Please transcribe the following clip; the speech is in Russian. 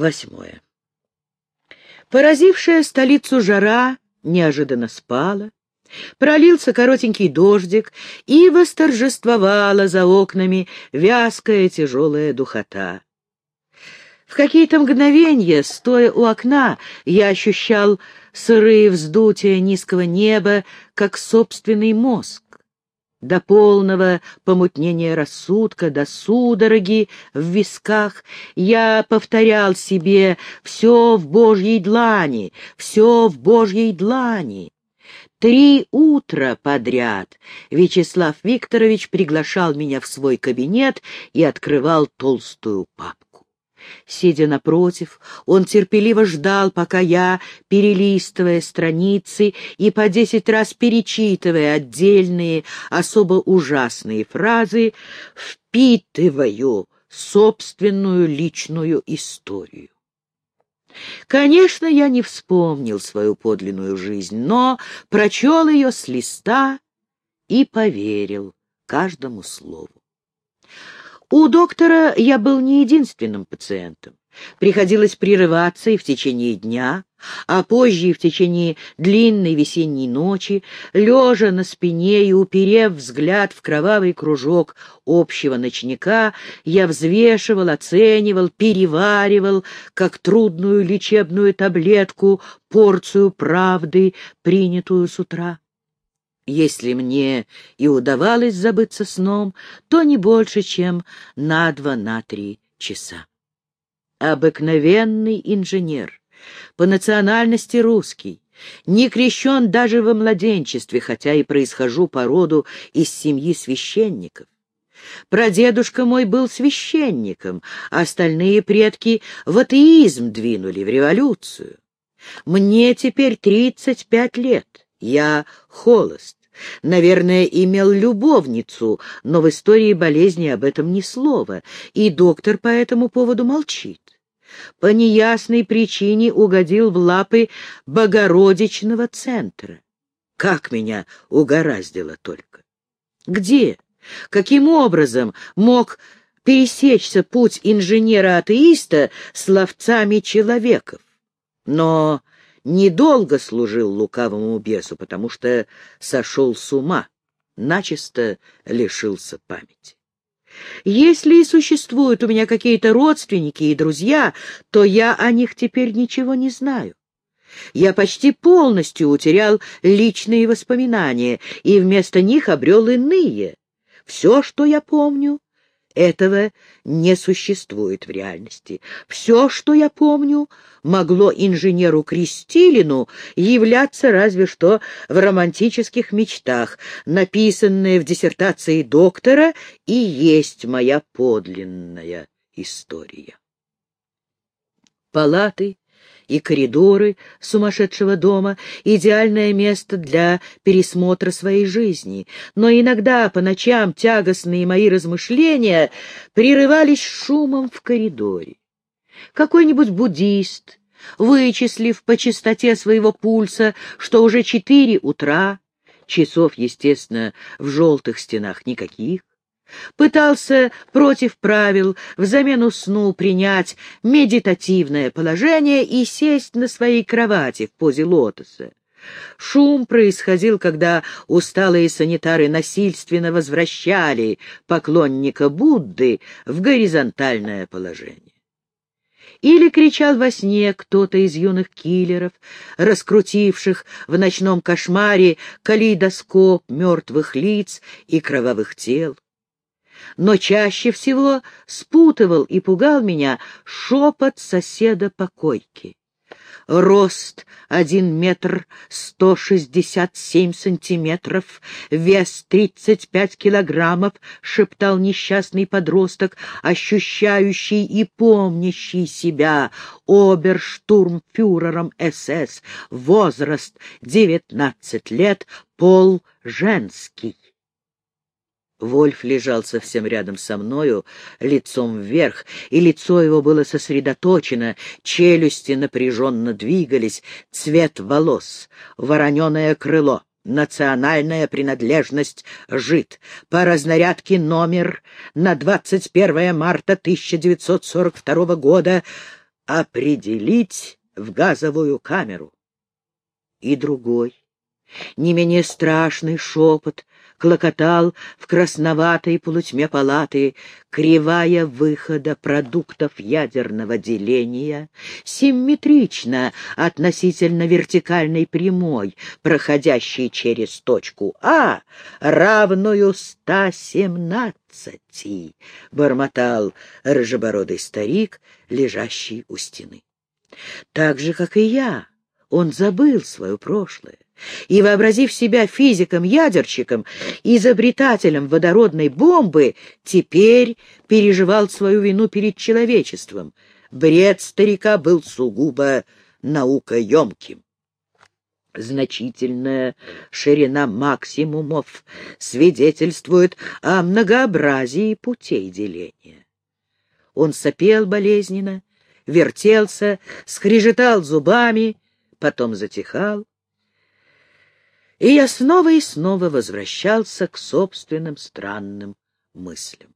Восьмое. Поразившая столицу жара неожиданно спала. Пролился коротенький дождик, и восторжествовала за окнами вязкая тяжелая духота. В какие-то мгновения, стоя у окна, я ощущал сырые вздутия низкого неба, как собственный мозг. До полного помутнения рассудка, до судороги в висках я повторял себе «все в Божьей длани, все в Божьей длани». Три утра подряд Вячеслав Викторович приглашал меня в свой кабинет и открывал толстую папку. Сидя напротив, он терпеливо ждал, пока я, перелистывая страницы и по десять раз перечитывая отдельные, особо ужасные фразы, впитываю собственную личную историю. Конечно, я не вспомнил свою подлинную жизнь, но прочел ее с листа и поверил каждому слову. У доктора я был не единственным пациентом. Приходилось прерываться и в течение дня, а позже и в течение длинной весенней ночи, лежа на спине и уперев взгляд в кровавый кружок общего ночника, я взвешивал, оценивал, переваривал, как трудную лечебную таблетку, порцию правды, принятую с утра. Если мне и удавалось забыться сном, то не больше, чем на два-на три часа обыкновенный инженер, по национальности русский, не крещен даже во младенчестве, хотя и происхожу по роду из семьи священников. Прадедушка мой был священником, а остальные предки в атеизм двинули, в революцию. Мне теперь тридцать пять лет, я холост. Наверное, имел любовницу, но в истории болезни об этом ни слова, и доктор по этому поводу молчит по неясной причине угодил в лапы Богородичного центра. Как меня угораздило только! Где, каким образом мог пересечься путь инженера-атеиста с ловцами человеков? Но недолго служил лукавому бесу, потому что сошел с ума, начисто лишился памяти. Если и существуют у меня какие-то родственники и друзья, то я о них теперь ничего не знаю. Я почти полностью утерял личные воспоминания и вместо них обрел иные. Все, что я помню, этого не существует в реальности. Все, что я помню, могло инженеру Кристилину являться разве что в романтических мечтах, написанные в диссертации доктора, и есть моя подлинная история. Палаты и коридоры сумасшедшего дома — идеальное место для пересмотра своей жизни. Но иногда по ночам тягостные мои размышления прерывались шумом в коридоре. Какой-нибудь буддист, вычислив по частоте своего пульса, что уже четыре утра, часов, естественно, в желтых стенах никаких, Пытался против правил взамен сну принять медитативное положение и сесть на своей кровати в позе лотоса. Шум происходил, когда усталые санитары насильственно возвращали поклонника Будды в горизонтальное положение. Или кричал во сне кто-то из юных киллеров, раскрутивших в ночном кошмаре калейдоскоп мертвых лиц и кровавых тел но чаще всего спутывал и пугал меня шепот соседа по койке. Рост один метр сто шестьдесят семь сантиметров, вес тридцать пять килограммов, шептал несчастный подросток, ощущающий и помнящий себя оберштурмфюрером СС, возраст девятнадцать лет, пол женский. Вольф лежал совсем рядом со мною, лицом вверх, и лицо его было сосредоточено, челюсти напряженно двигались, цвет волос, вороненое крыло, национальная принадлежность жид, по разнарядке номер на 21 марта 1942 года определить в газовую камеру. И другой, не менее страшный шепот клокотал в красноватой полутьме палаты, кривая выхода продуктов ядерного деления, симметрично относительно вертикальной прямой, проходящей через точку А, равную 117, бормотал рыжебородый старик, лежащий у стены. Так же, как и я, он забыл свое прошлое и, вообразив себя физиком-ядерщиком, изобретателем водородной бомбы, теперь переживал свою вину перед человечеством. Бред старика был сугубо наукоемким. Значительная ширина максимумов свидетельствует о многообразии путей деления. Он сопел болезненно, вертелся, скрежетал зубами, потом затихал, и я снова и снова возвращался к собственным странным мыслям.